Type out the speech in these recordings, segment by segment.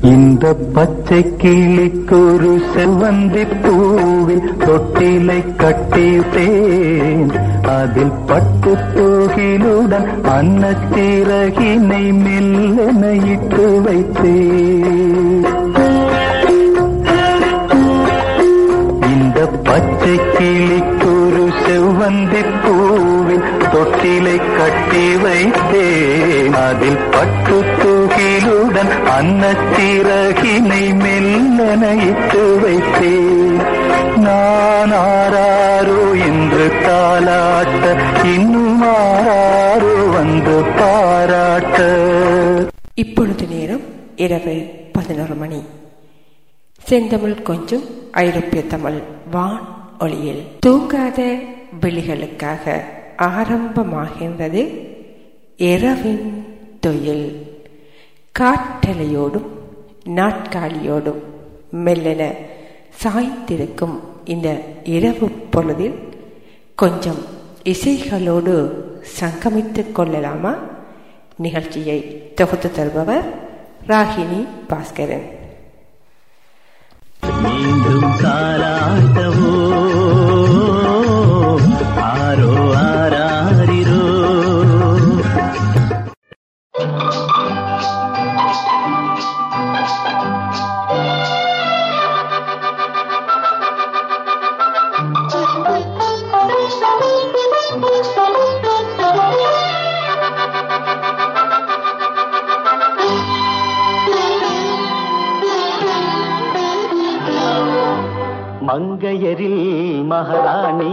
இந்த பச்சை கிளிக்கு ஒரு செல்வந்தி பூவில் தொட்டிலை கட்டிட்டேன் அதில் பட்டு தோகிலுடன் அன்னத்திறகினை மெல்லென இட்டு வைத்தேன். இந்த பச்சை கிளிக்கு செவ்வந்தி பூவில் தொட்டிலை கட்டி வைத்தேன். அதில் பட்டு தூகிலுடன் அன்னத்திறகினை மெல்லன இட்டு வைத்தேன். நான் ஆராரோ என்று தாளாட்ட இன்னும் ஆராரோ வந்து பாராட்ட. இப்பொழுது நேரம் இரவு பதினோரு மணி. செந்தமிழ் கொஞ்சம் ஐரோப்பிய தமிழ் வான் ஒளியில் தூங்காத. விழிகளுக்காக ஆரம்பமாகின்றது. இரவின் தொழில். காற்றலையோடும் நாட்காலியோடும் மெல்லென சாய்த்திருக்கும் இந்த இரவு பொழுதில் கொஞ்சம் இசைகளோடு சங்கமித்துக் கொள்ளலாமா? நிகழ்ச்சியை தொகுத்து தருபவர் ராகினி பாஸ்கரன். மீண்டும் காலாய் மங்கையரில் மகாராணி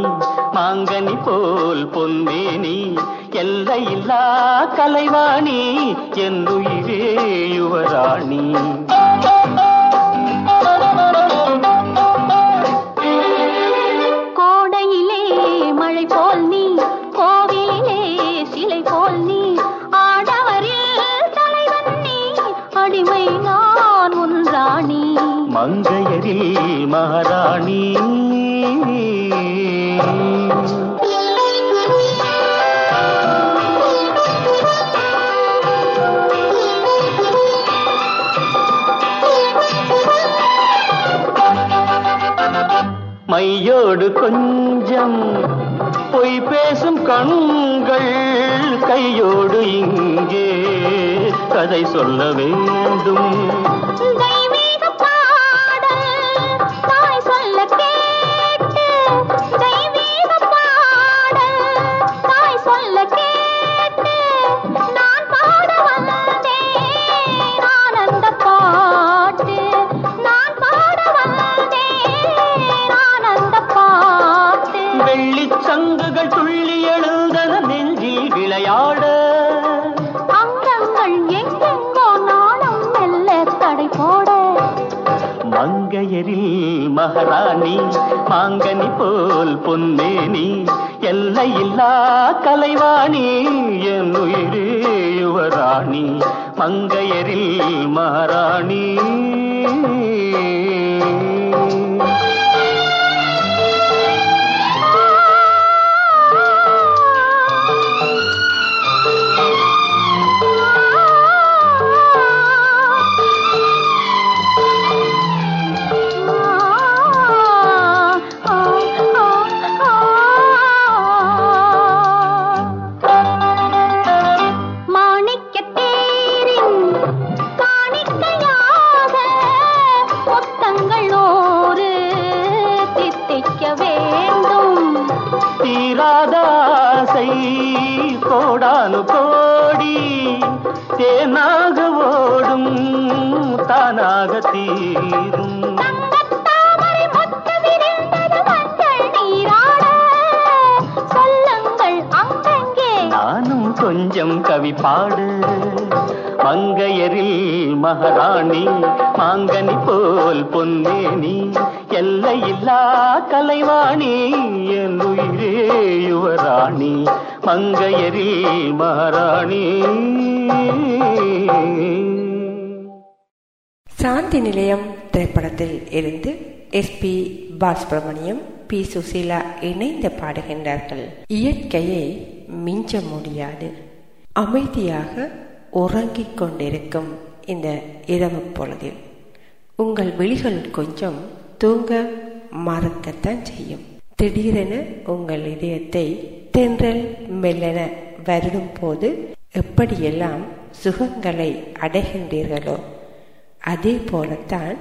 மாங்கனி போல் பொன்னேனி எல்லையில்லா கலைவாணி என்னுயிரே யுவராணி. கோடையிலே மழை போல் நீ கோவிலே சிலை போல் நீ ஆடவரில் தலைவன் நீ அடிமை நான் உன் ராணி. மங்கையரில் மகாராணி கொஞ்சம் பொய் பேசும் கண்கள் கையோடு இங்கே கதை சொல்ல வேண்டும். மகாராணி மாங்கனி போல் பொன்னேனி எல்லையில்லா கலைவாணி என் உயிரே யுவராணி மங்கையரில் மாராணி பாடு. மங்கையரில் மகாராணி மாங்கனி போல் பொன்னேனி எல்லையில்லா கலைவாணி என் உயிரே யுவராணி மங்கையரில் மகாராணி. சாந்தி நிலையம் திரைப்படத்தில் இருந்து S P Balasubrahmanyam P Susheela இணைந்து பாடுகின்றார்கள். இயற்கையை மிஞ்ச முடியாது. அமைதியாக உறங்கிக் கொண்டிருக்கும் இந்த இரவு பொழுதில் உங்கள் விழிகள் கொஞ்சம் தூங்க மறக்கத்தான் செய்யும். திடீரென உங்கள் இதயத்தை தென்றல் மெல்லென வருடும் போது எப்படியெல்லாம் சுகங்களை அடைகின்றீர்களோ அதே போலத்தான்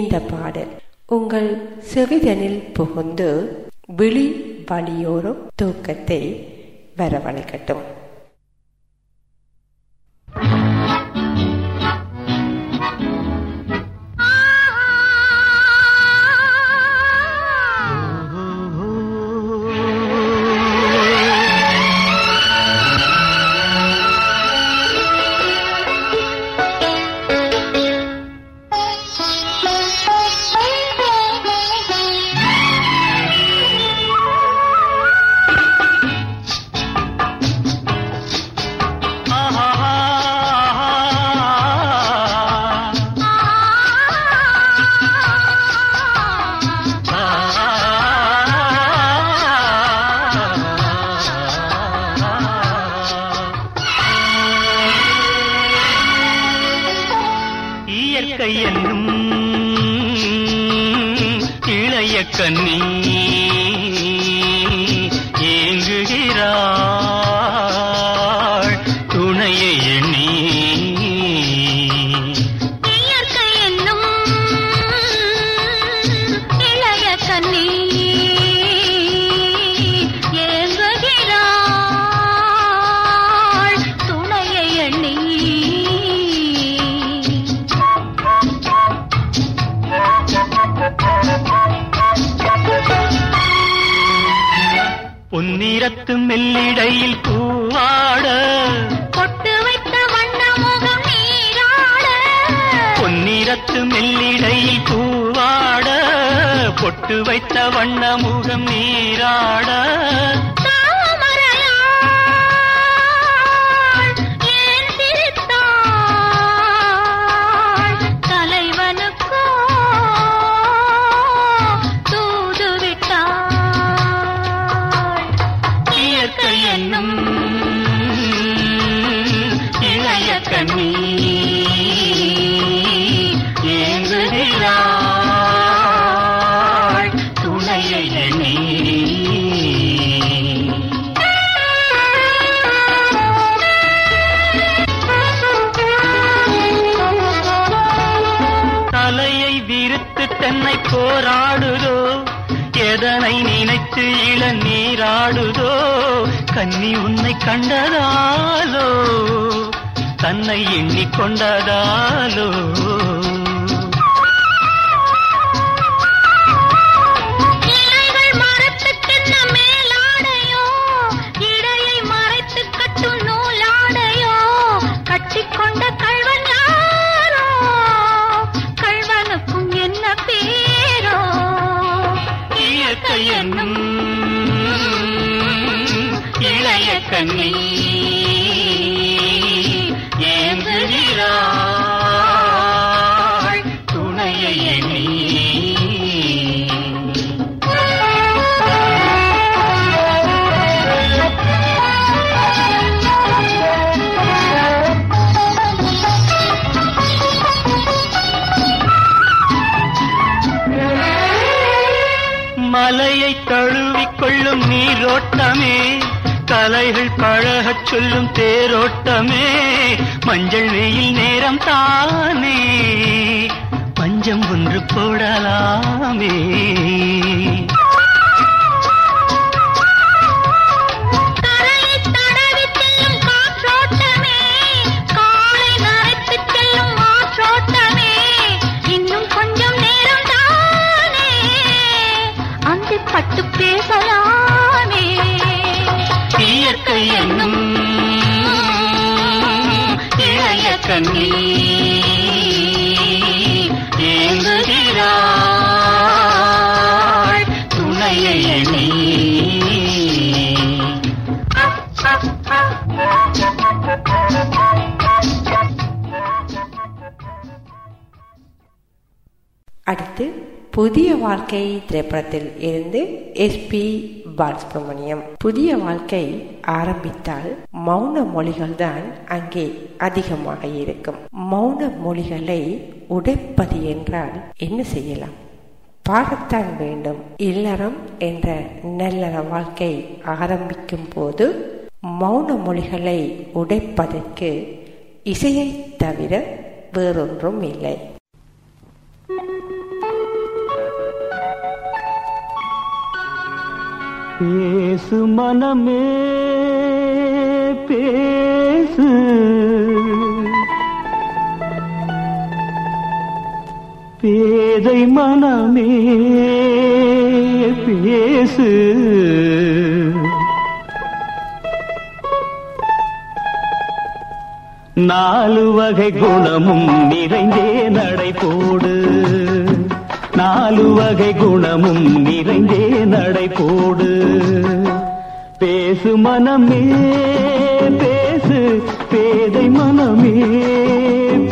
இந்த பாடல். உங்கள் செவிதனில் புகுந்து விழி வழியோரும் தூக்கத்தை வரவழைக்கட்டும். பொன்னிறத்து மெல்லிடையில் பூவாட பொட்டு வைத்த வண்ண முகம் நீராட. நீராடுதோ கன்னி உன்னை கண்டதாலோ? தன்னை எண்ணிக்கொண்டதாலோ கண்ணி ஏங்குகிறாள் துணையை மலையை தழுவிக்கொள்ளும் நீரோட்டமே. கலைகள் பழகச் சொல்லும் தேரோட்டமே. மஞ்சள் வெயில் நேரம் தானே. பஞ்சம் ஒன்று போடலாமே. என்னும் இளைய கண்ணி ஏங்குகிறாள் துணையை அடுத்து புதிய வாழ்க்கை திரைப்படத்தில் இருந்து எஸ்பி பாலசுப்ரமணியம் புதிய வாழ்க்கை ஆரம்பித்தால் மௌன மொழிகள் தான் அங்கே அதிகமாக இருக்கும். மௌன மொழிகளை உடைப்பது என்றால் என்ன செய்யலாம்? பாடத்தான் வேண்டும். இல்லறம் என்ற நல்லற வாழ்க்கை ஆரம்பிக்கும் போது மௌன மொழிகளை உடைப்பதற்கு இசையை தவிர வேறொன்றும் இல்லை. பேசு மனமே பேசு. பேதை மனமே பேசு. நாலு வகை குணமும் நிறைந்தே நடை போடு. நாலு வகை குணமும் நிறைந்தே நடை போடு. பேசு மனமே பேசு பேதை மனமே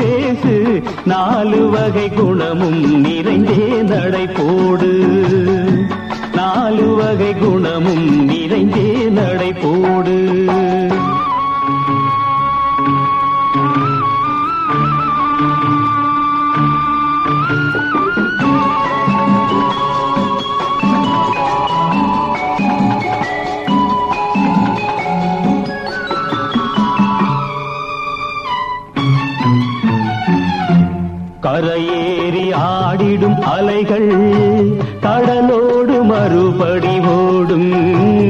பேசு நாலு வகை குணமும் நிறைந்தே நடை போடு. நாலு வகை குணமும் நிறைந்தே நடை போடு. ஆடிடும் அலைகள் கடலோடு மறுபடி ஓடும்.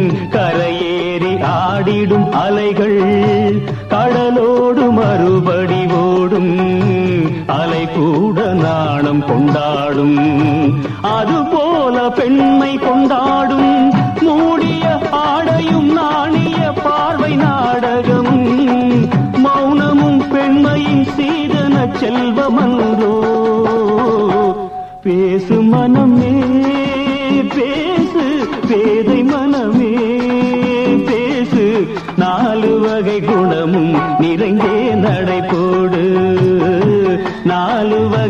கரையேறி ஆடிடும் அலைகள் கடலோடு மறுபடி ஓடும். அலை கூட நாணம் கொண்டாடும். அதுபோல பெண்மை கொண்டாடும். மூடிய ஆடையும் நாணிய பார்வை நாடகம். மௌனமும் பெண்மையின் சீதன செல்வமன்றோ. பேசு மனமே பேசு பேதை மனமே பேசு நாலு வகை குணமும் நிறைந்தே நடை போடு. நாலு வகை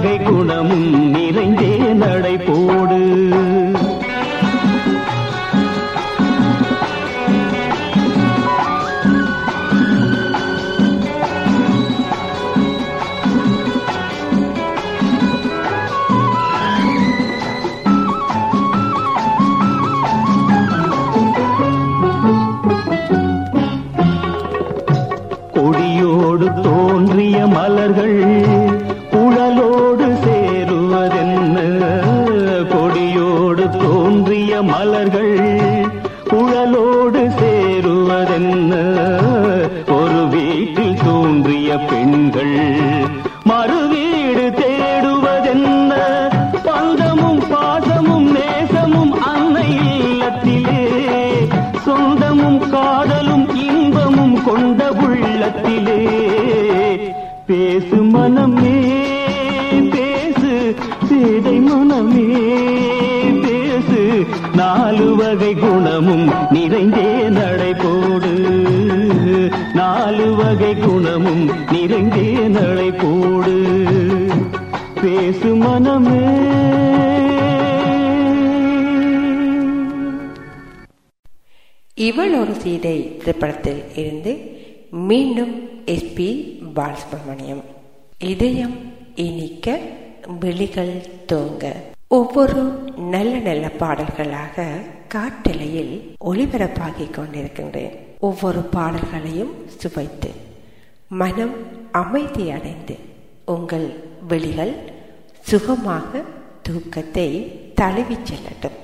பாலசுப்ரமணியம் இதயம் இனிக்க விழிகள் தூங்க. ஒவ்வொரு நல்ல நல்ல பாடல்களாக காட்டிலையில் ஒளிபரப்பாகி கொண்டிருக்கின்றேன். ஒவ்வொரு பாடல்களையும் சுவைத்து மனம் அமைதி அடைந்து உங்கள் விழிகள் சுகமாக தூக்கத்தை தழுவிச் செல்லட்டும்.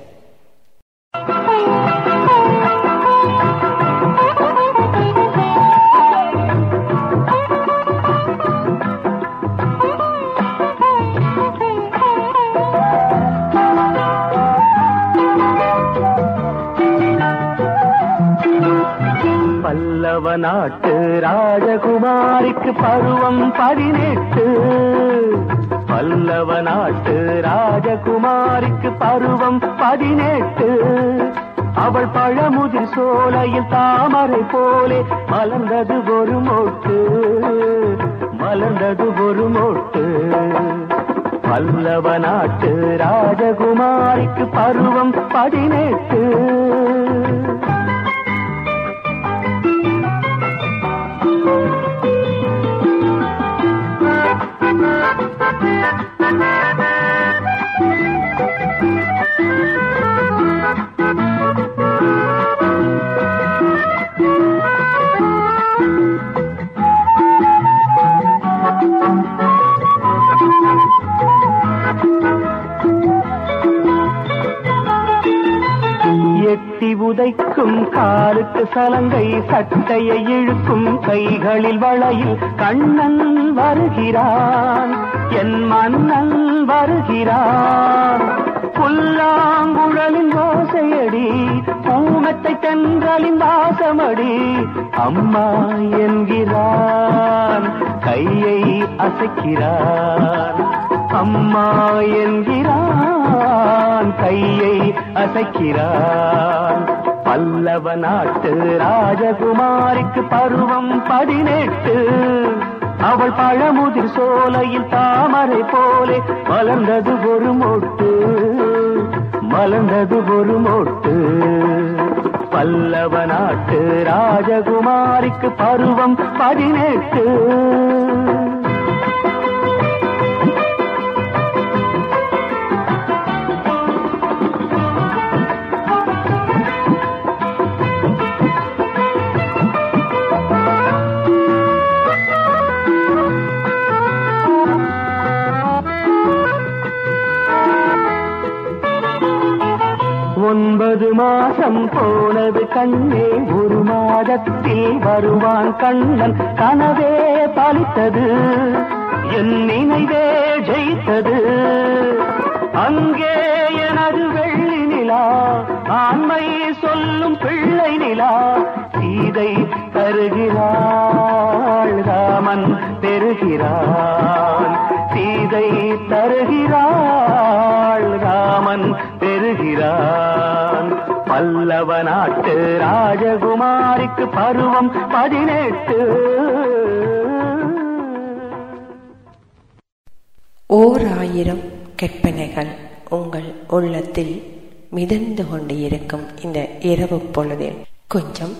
ராஜகுமாரிக்கு பருவம் பதினெட்டு. பல்லவ நாட்டு ராஜகுமாரிக்கு பருவம் பதினெட்டு. அவள் பழமுதிர் சோலையில் தாமரை போலே மலர்ந்தது ஒரு மொட்டு. மலர்ந்தது ஒரு மொட்டு. பல்லவ நாட்டு ராஜகுமாரிக்கு பருவம் பதினெட்டு. இழுக்கும் காலுக்கு சலங்கை சட்டையை இழுக்கும் கைகளில் வளையில் கண்ணன் வருகிறான். என் மன்னன் வருகிறான். புல்லாங்குழலின் ஓசையடி பூமத்தை தென்றலின் வாசமடி அம்மா என்கிறான் கையை அசைக்கிறான். அம்மா என்கிறான் கையை அசைக்கிறான். பல்லவ நாட்டு ராஜகுமாரிக்கு பருவம் பதினெட்டு. அவள் பழமுதிர் சோலையில் தாமரை போலே மலர்ந்தது ஒரு மொட்டு. மலர்ந்தது ஒரு மொட்டு. பல்லவ நாட்டு ராஜகுமாரிக்கு பருவம் பதினெட்டு. மாசம் போனது கண்ணே ஒரு மாதத்தில் வருவான் கண்ணன். கனவே பலித்தது என் நினைவே ஜெயித்தது. அங்கே எனது வெள்ளி நிலா ஆண்மை சொல்லும் பிள்ளை நிலா சீதை தருகிறாள் ராமன் பெறுகிறான். சீதை தருகிறாள் ராமன் பெறுகிறான். பல்லவ நாட்டு ராஜகுமாரிக்கு பருவம் பதினெட்டு. ஓர் ஆயிரம் கற்பனைகள் உங்கள் உள்ளத்தில் மிதந்து கொண்டு இருக்கும் இந்த இரவு பொழுதில் கொஞ்சம்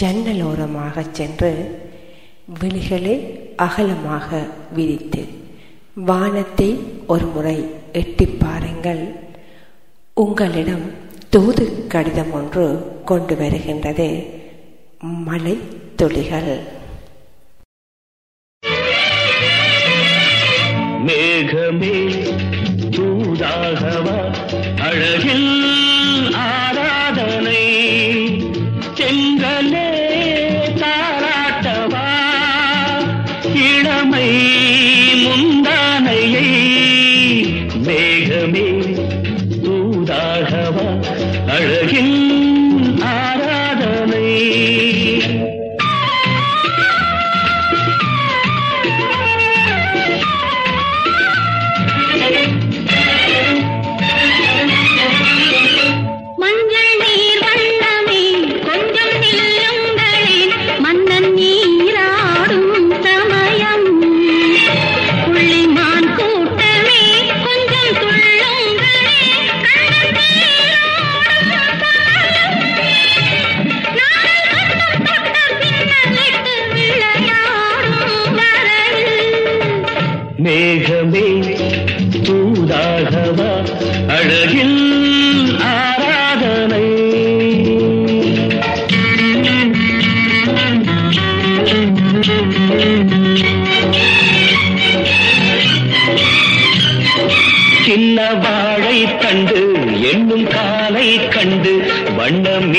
ஜன்னலோரமாக சென்று விழிகளை அகலமாக விரித்து வானத்தை ஒரு முறை எட்டி பாருங்கள். உங்களிடம் தூது கடிதம் ஒன்று கொண்டு வருகின்றது. மழை துளிகள். மேகமே தூதாகவா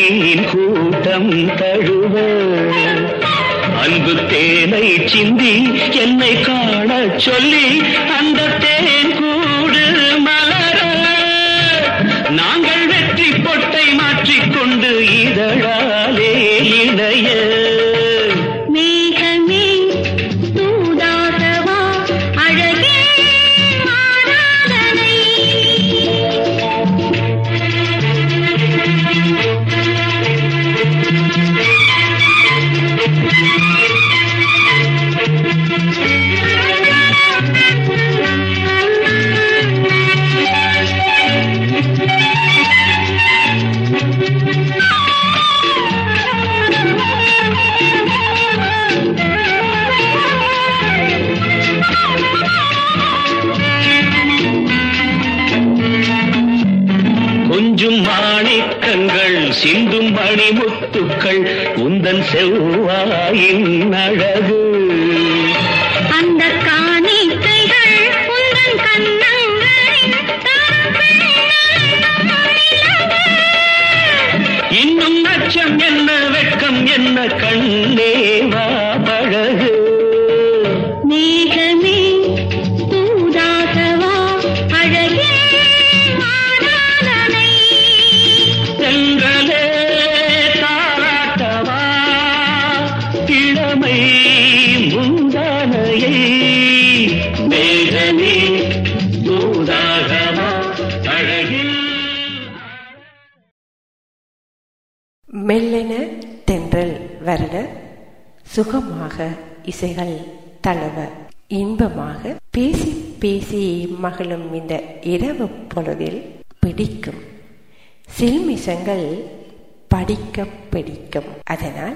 வண்ண கூட்டம் தழுவ. அன்பு தேனை சிந்தி என்னை காண சொல்லி அந்த தேன் கூடு மலர. நாங்கள் வெற்றி பொட்டை மாற்றிக்கொண்டு இதழ மெல்லென தென்றல் வருட சுகமாக இசைகள் தளவ இன்பமாக பேசி பேசி மகளும் இந்த இரவு பொழுதில் பிடிக்கும். சில்மிஷங்கள் படிக்க பிடிக்கும். அதனால்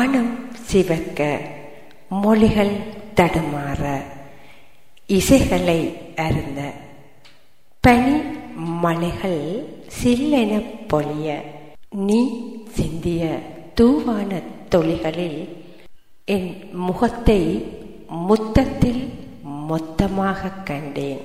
வானம் சிவக்க மொழிகள் தடுமாற இசைகளை அருந்த பனி மலைகள் சில்லென பொழிய நீ சிந்திய தூவான தொழிகளில் என் முகத்தை முத்தத்தில் மொத்தமாக கண்டேன்.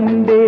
கண்டே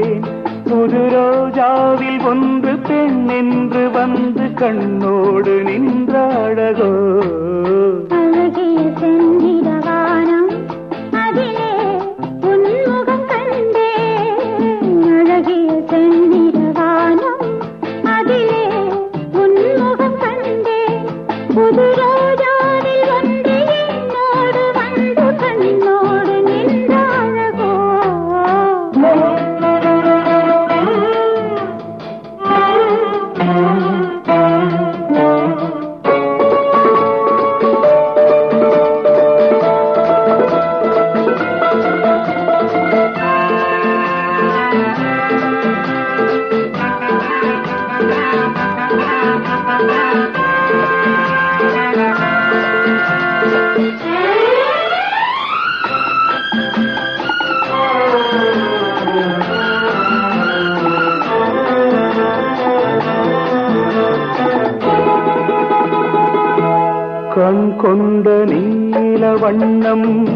நீல வண்ணம்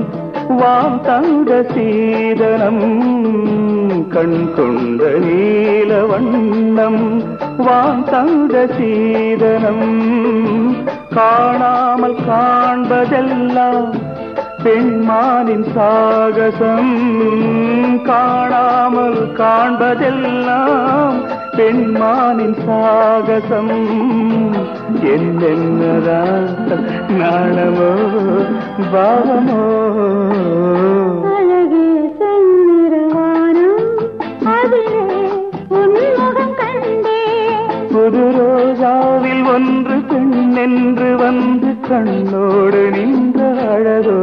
வாம் தங்க சீதனம். கண் கொண்ட நீல வண்ணம் வாம் தங்க சீதனம். காணாமல் காண்பதெல்லாம் பெண்மானின் சாகசம். காணாமல் காண்பதெல்லாம் பெண்மானின் சாகசம். என்னென்னராசம் நாணமோ பாவமோ? புது ரோஜாவில் ஒன்று பெண்ணென்று வந்து கண்ணோடு நின்ற அழகோ?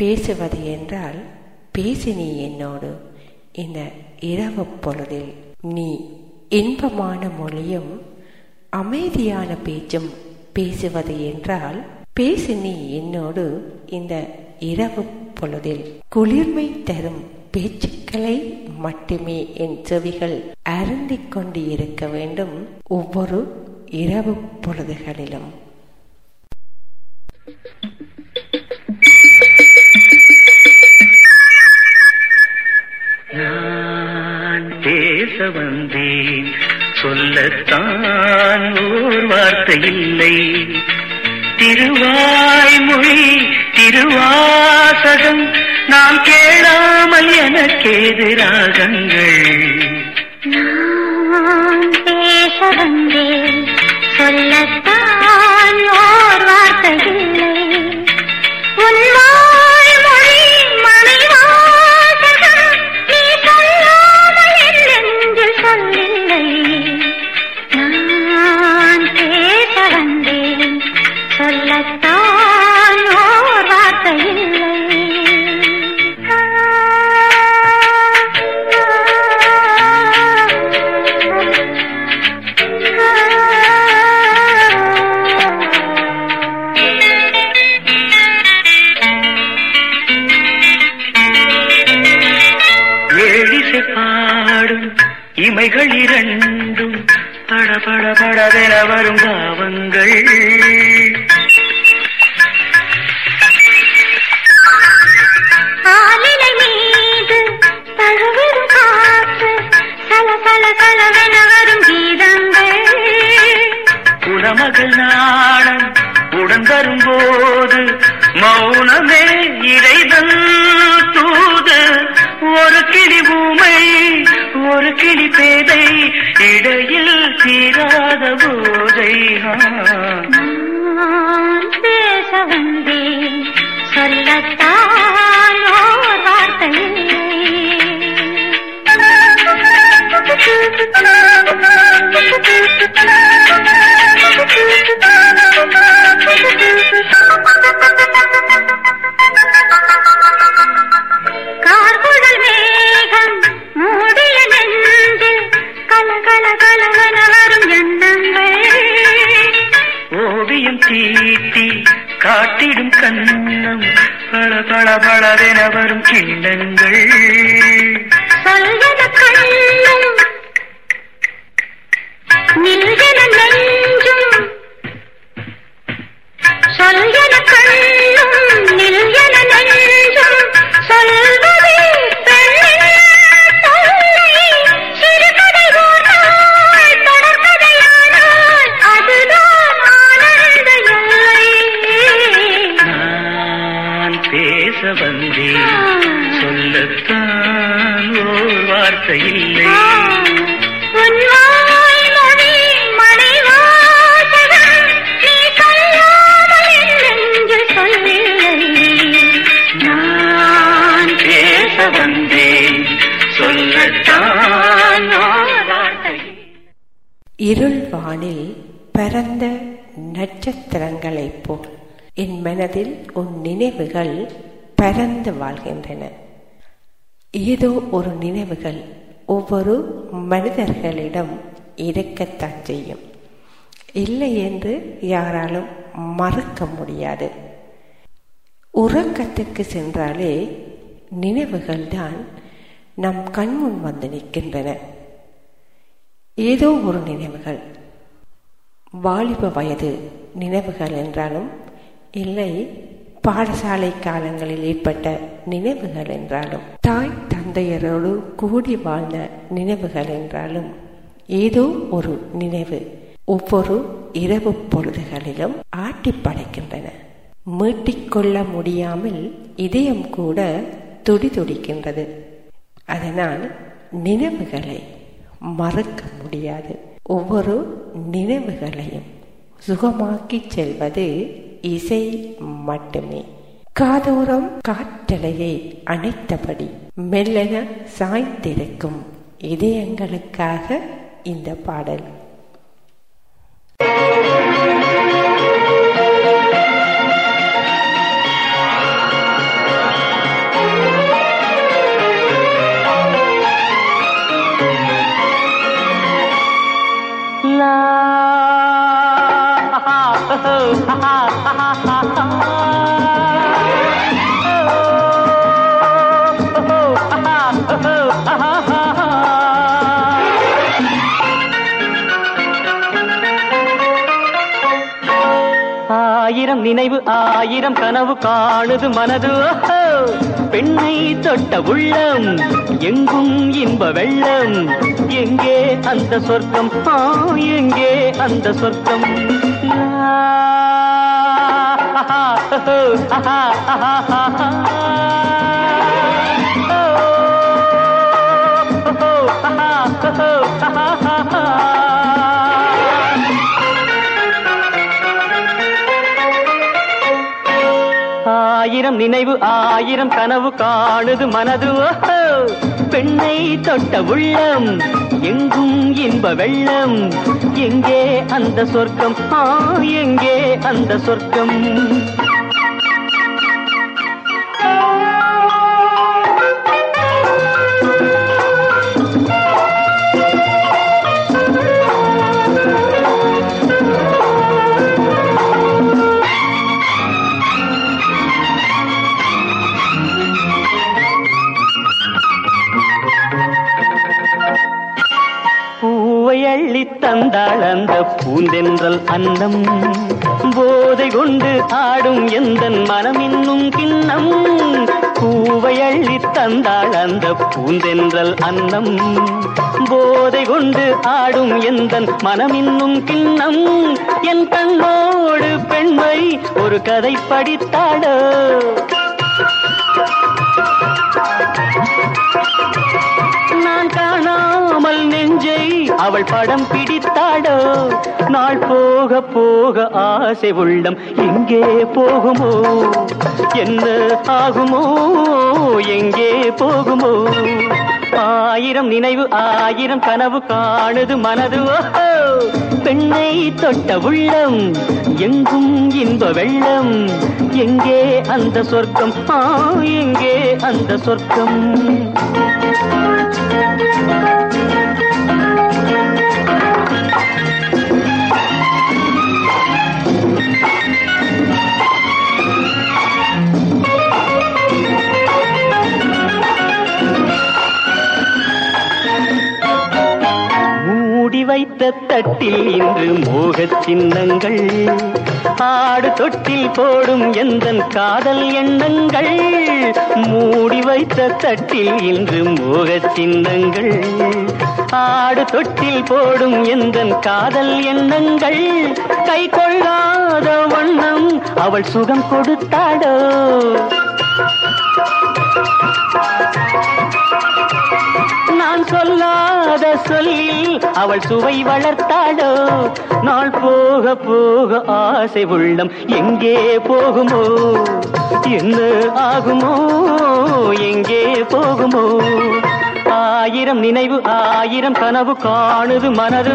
பேசுவது என்றால் பேசி நீ என்னோடு. இந்த இரவு பொழுதில் நீ இன்பமான மொழியும் அமைதியான பேச்சும் பேசுவது என்றால் பேசி நீ என்னோடு. இந்த இரவு பொழுதில் குளிர்மை தரும் பேச்சுக்களை மட்டுமே என் செவிகள் அருந்திக் கொண்டு இருக்க வேண்டும். ஒவ்வொரு இரவு பொழுதுகளிலும். நான் பேச வந்தேன் சொல்லத்தான் ஓர் வார்த்தை இல்லை. திருவாய்மொழி திருவாசகம் நாம் கேளாமல் எனக்கேது ராகங்கள் நான் பேச வந்தேன் சொல்லத்தான் ஓர் வார்த்தை காட்டிடும் கண்ணம். பல பல பலவென வரும் கிண்ணங்கள். சொல்வத வந்தேன் சொல்லத்தான் இருள் வானில் பரந்த நட்சத்திரங்களைப் போல் என் மனதில் உன் நினைவுகள் பரந்து வாழ்கின்றன. ஏதோ ஒரு நினைவுகள் ஒவ்வொரு மனிதர்களிடம் இருக்கத்தான் செய்யும். இல்லை என்று யாராலும் மறக்க முடியாது. உறக்கத்துக்கு சென்றாலே நினைவுகள் தான் நம் கண்முன் வந்து நிற்கின்றன. ஏதோ ஒரு நினைவுகள். வாலிப வயது நினைவுகள் என்றாலும் இல்லை பாடசாலை காலங்களில் ஏற்பட்ட நினைவுகள் என்றாலும் தாய் தந்தையரோடு கூடி வாழ்ந்த நினைவுகள் என்றாலும் ஏதோ ஒரு நினைவு ஒவ்வொரு இரவு பொழுதுகளிலும் ஆட்டி படைக்கின்றன மீட்டிக்கொள்ள முடியாமல் இதயம் கூட துடி துடிக்கின்றது. அதனால் நினைவுகளை மறக்க முடியாது. ஒவ்வொரு நினைவுகளையும் சுகமாக்கி செல்வது இசை மட்டுமே. காதோரம் காற்றலையை அணைத்தபடி மெல்லக சாய்ந்திருக்கும் இதயங்களுக்காக இந்த பாடல். ஆயிரம் நினைவு ஆயிரம் கனவு காணுது மனது பெண்ணை தொட்ட உள்ளம் எங்கும் இன்ப வெள்ளம் எங்கே அந்த சொர்க்கம் எங்கே அந்த சொர்க்கம் லா, ஆஹா, ஆயிரம் நினைவு ஆயிரம் கனவு காணுது மனது. பெண்ணை தொட்ட உள்ளம் எங்கும் இன்ப வெள்ளம். எங்கே அந்த சொர்க்கம்? ஆ, எங்கே அந்த சொர்க்கம்? பூந்தென்றல் அன்னம். போதை கொண்டு ஆடும் எந்த மனம் இன்னும் கிண்ணம். பூவை அள்ளி தந்தாள் அந்த பூந்தென்றல் அன்னம். போதை கொண்டு ஆடும் எந்த மனம் இன்னும் கிண்ணம். என் கண்ணோடு பெண்மை ஒரு கதை படித்தாடோ நான் காணாமல் நெஞ்சை அவள் படம் பிடித்தாடோ? நாள் போக போக ஆசை உள்ளம் எங்கே போகுமோ? என்ன ஆகுமோ? எங்கே போகுமோ? ஆயிரம் நினைவு ஆயிரம் கனவு காணுது மனது. ஓஹோ! பெண்ணை தொட்ட உள்ளம் எங்கும் இன்ப வெள்ளம். எங்கே அந்த சொர்க்கம்? எங்கே அந்த சொர்க்கம்? மூடி வைத்த தட்டில் இன்று மோக சின்னங்கள். ஆடு தொட்டில் போடும் எந்தன் காதல் எண்ணங்கள். மூடி வைத்த தட்டில் இன்று மோகச் சின்னங்கள். ஆடு தொட்டில் போடும் எந்த காதல் எண்ணங்கள். கை கொள்ளாத வண்ணம் அவள் சுகம் கொடுத்தாடோ. நான் சொல்லாத சொல்லில் அவள் சுவை வளர்த்தாளோ? நாள் போக போக ஆசை உள்ளம் எங்கே போகுமோ? என்ன ஆகுமோ? எங்கே போகுமோ? ஆயிரம் நினைவு ஆயிரம் கனவு காணுது மனது.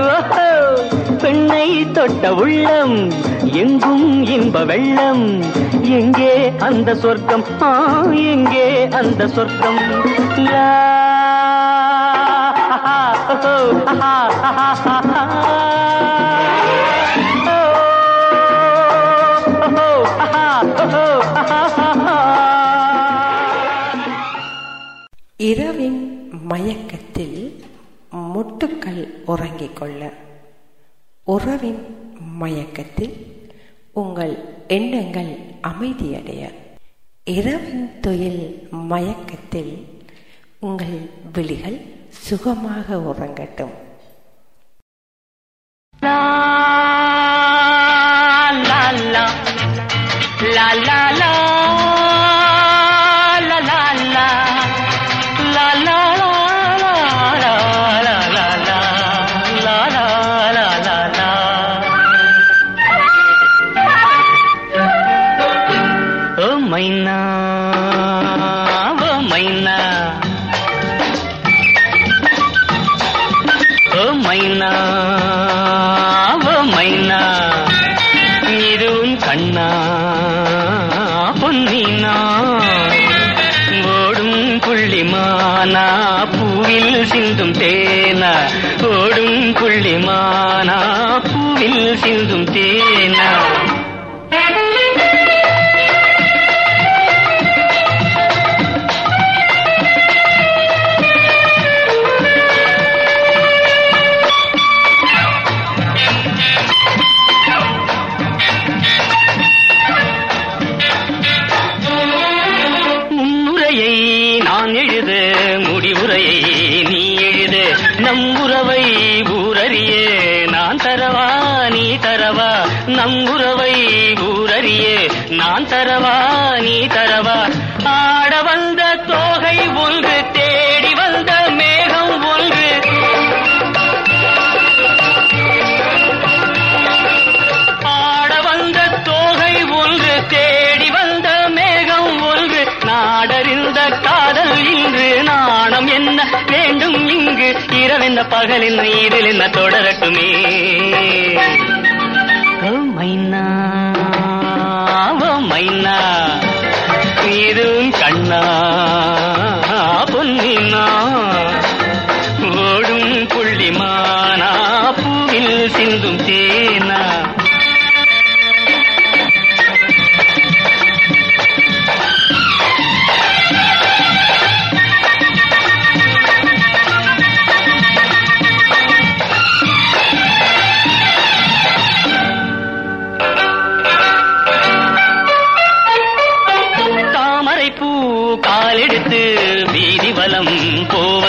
பெண்ணை தொட்ட உள்ளம் எங்கும் இன்ப வெள்ளம். எங்கே அந்த சொர்க்கம்? எங்கே அந்த சொர்க்கம்? லா, இரவின் மயக்கத்தில் முட்டுக்கள் உறங்கிக் கொள்ள உறவின் மயக்கத்தில் உங்கள் எண்ணங்கள் அமைதியடைய. இரவின் துயில் மயக்கத்தில் உங்கள் விழிகள் சுகமாக உறங்கட்டும் லா la லா la லா பகலில் நீரில் என்ன தொடரட்டுமே? மைனா ஓ மைனா இதுவும் கண்ணா பொன்னினா ஓடும் புள்ளிமானா பூவில் சிந்தும் தேனா.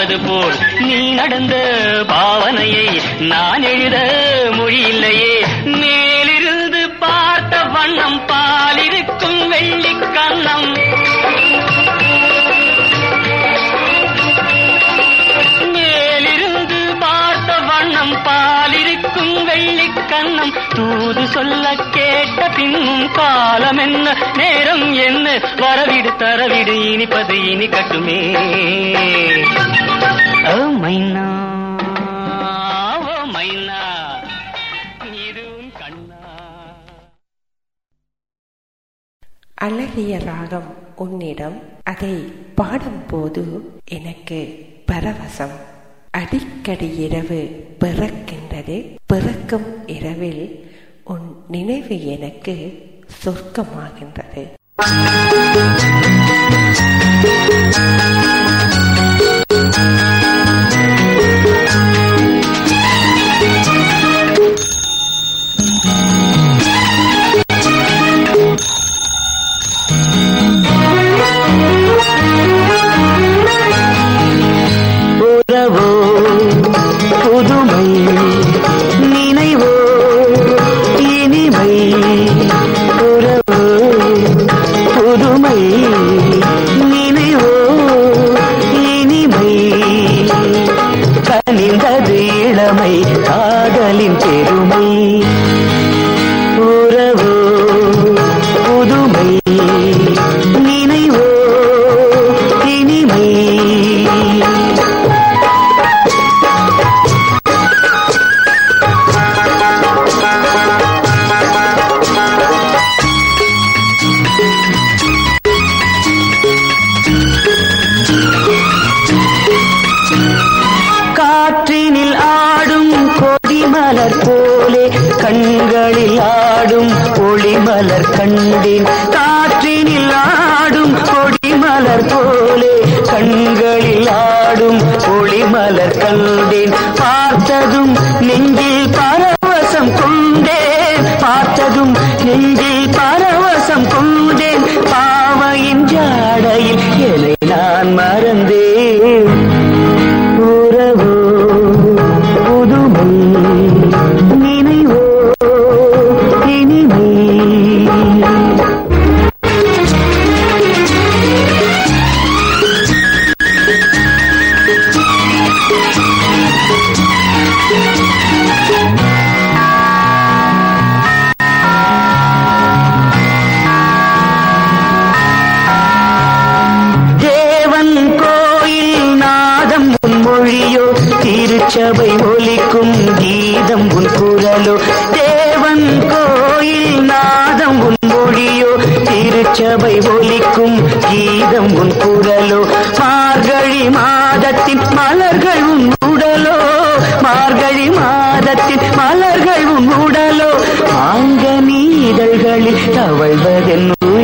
போவது போல் நீ நடந்த பாவனையை நான் எழுத மொழியில்லையே. மேலிருந்து தூது சொல்ல கேட்ட பின்னும் காலம் என்ன? நேரம் என்ன? வரவிடு தரவிடு இனிப்பது இனி கட்டுமே. ஓ மைனா ஓ மைனா இதுவும் கண்ணா. அழகிய ராகம் உன்னிடம் அதை பாடும்போது எனக்கு பரவசம். அடிக்கடி இரவு பிறக்கின்றது. பிறக்கும் இரவில் உன் நினைவு எனக்கு சொர்க்கமாகின்றது. உறவோ பாடலோ தேவன் கோயில் நாதம் உன் மொழியோ திருச்சபை ஒலிக்கும் கீதம் உன் குரலோ. மார்கழி மாதத்தின் மலர்கள் உன் உடலோ. மார்கழி மாதத்தின் மலர்கள் உன் உடலோ. ஆங்க நீதழ்களில் தவழ்வதென்னு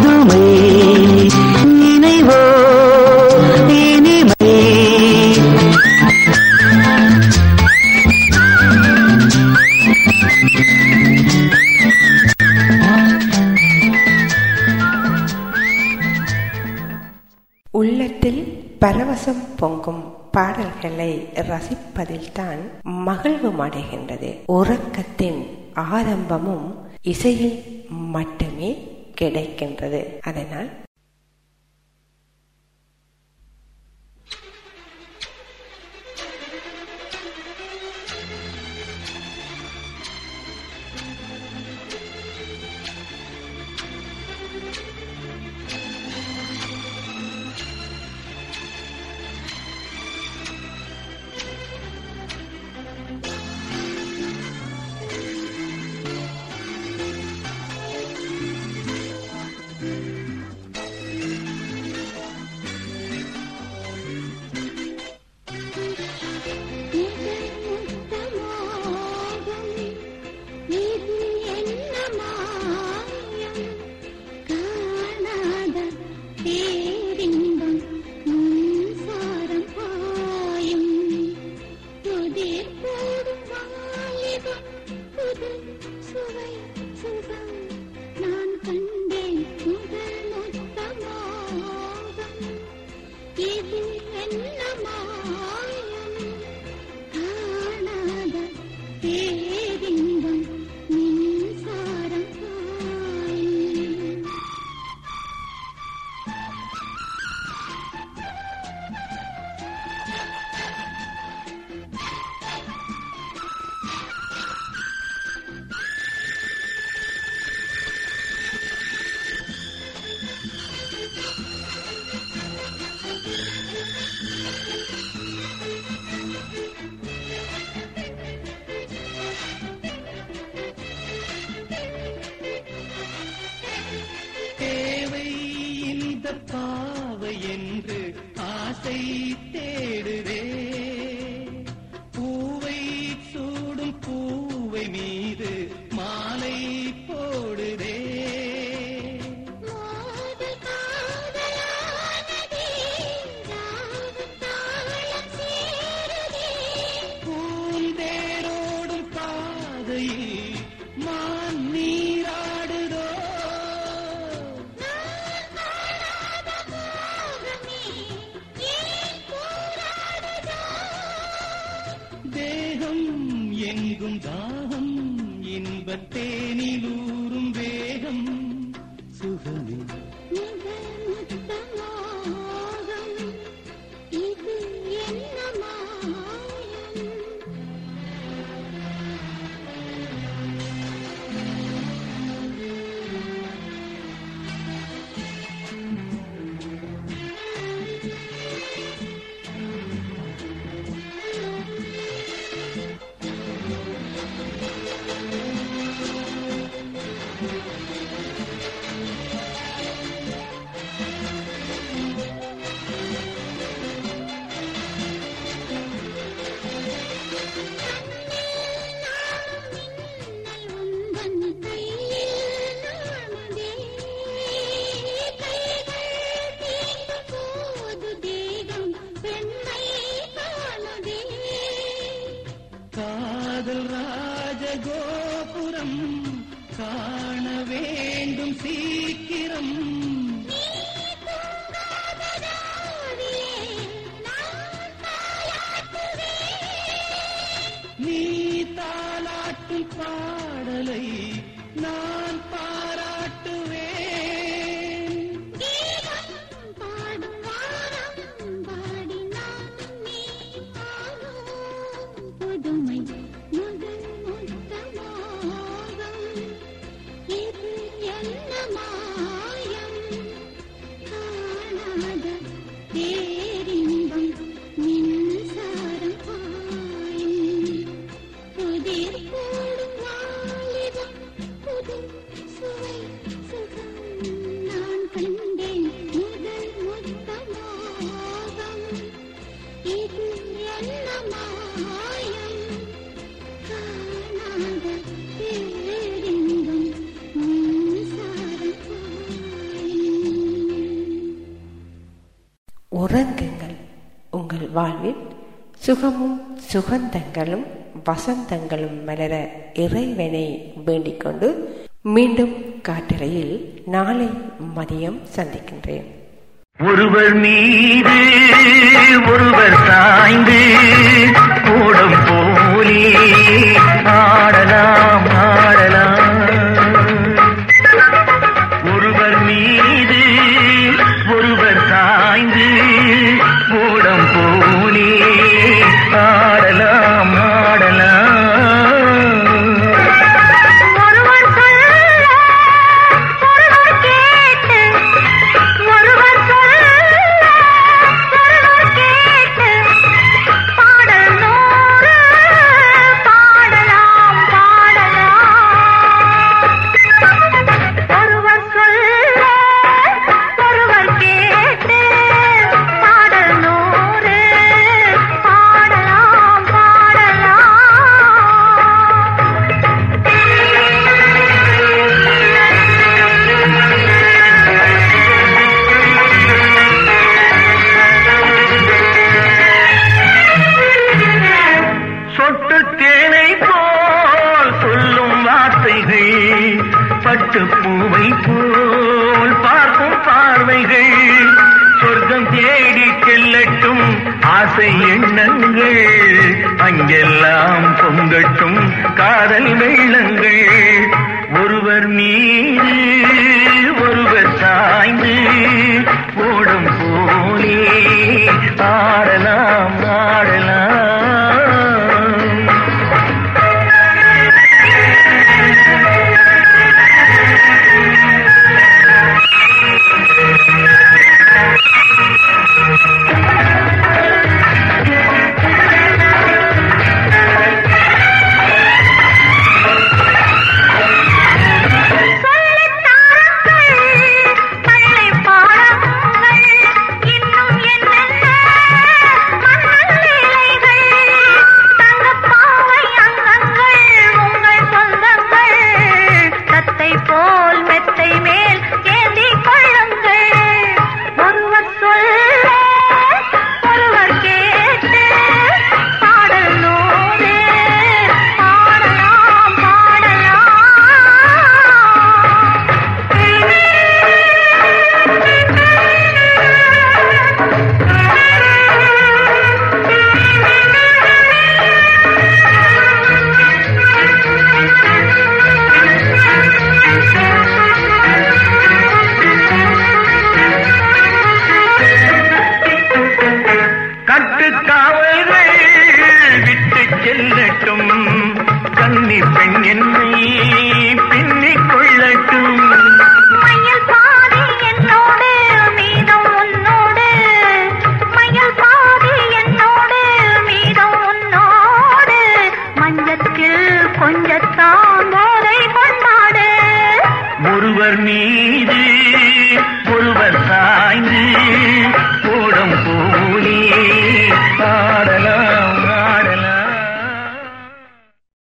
மதுமை நினைவோ இனிமை. உள்ளத்தில் பரவசம் பொங்கும் பாடல்களை ரசிப்பதில்தான் மகிழ்வு அடைகின்றது. உறக்கத்தின் ஆரம்பமும் இசையில் மட்டுமே கிடைக்கின்றது. அதனால் சுகமும் சுகந்தங்களும் வசந்தங்களும் மலர இறைவனை வேண்டிக் கொண்டு மீண்டும் காற்றறையில் நாளை மதியம் சந்திக்கின்றேன். ஒருவர் மீது ஒருவர் சாய்ந்து கூடம் போலே ஆடலாம்.